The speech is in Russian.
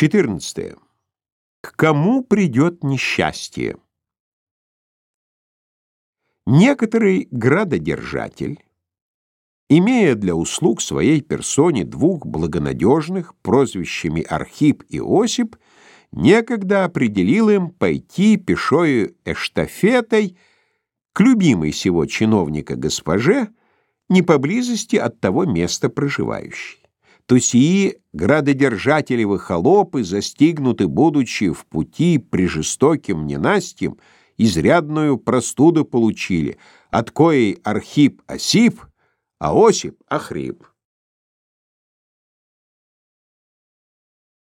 14. К кому придет несчастье? Некоторый градодержатель, имея для услуг своей персоне двух благонадежных, прозвищами Архип и Осип, некогда определил им пойти пешою эштафетой к любимой сего чиновника госпоже, не поблизости от того места проживающей то сии градодержателевы холопы, застигнуты, будучи в пути при жестоким ненастьем, изрядную простуду получили, от коей Архип Осип, а Осип Охрип.